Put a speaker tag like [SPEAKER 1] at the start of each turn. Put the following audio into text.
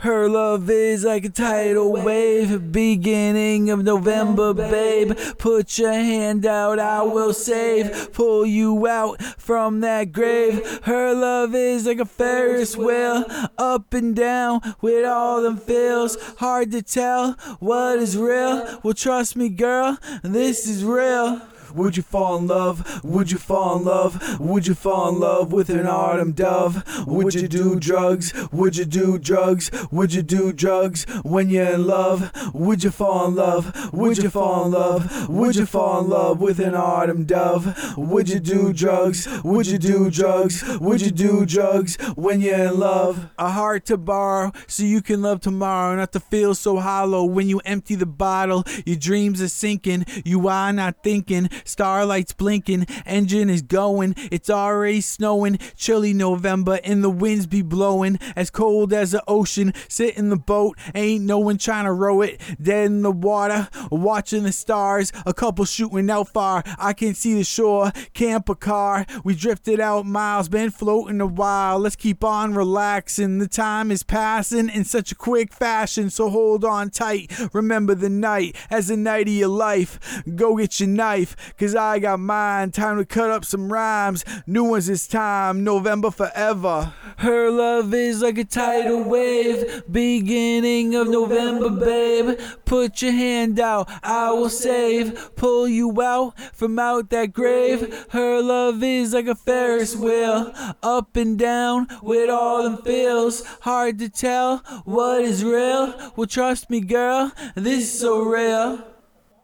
[SPEAKER 1] Her love is like a tidal wave, beginning of November, babe. Put your hand out, I will save, pull you out from that grave. Her love is like a Ferris wheel, up and down with all them feels. Hard to tell what is real. Well, trust me, girl, this is real. Would you fall in love? Would you fall in love? Would you fall in love with an autumn dove? Would you do drugs? Would you do drugs? Would you do drugs when you're in love? Would you fall in love? Would you fall in love? Would you fall in love with an autumn dove? Would you do drugs? Would you do drugs? Would you do drugs when you're in love? A heart to borrow so you can love tomorrow, not to feel so hollow when you empty the bottle. Your dreams are sinking, you are not thinking. Starlight's blinking, engine is going. It's already snowing, chilly November, and the winds be blowing as cold as the ocean. Sit in the boat, ain't no one trying to row it. Dead in the water, watching the stars. A couple shooting out far. I can see the shore. Camp a car. We drifted out miles, been floating a while. Let's keep on relaxing. The time is passing in such a quick fashion, so hold on tight. Remember the night as the night of your life. Go get your knife, cause I got mine. Time to cut up some rhymes. New ones this time, November forever. Her love is like a tidal wave, beginning of November, babe. Put your hand out, I will save. Pull you out from out that grave. Her love is like a Ferris wheel, up and down with all them feels. Hard to tell what is real. Well, trust me, girl, this is so real.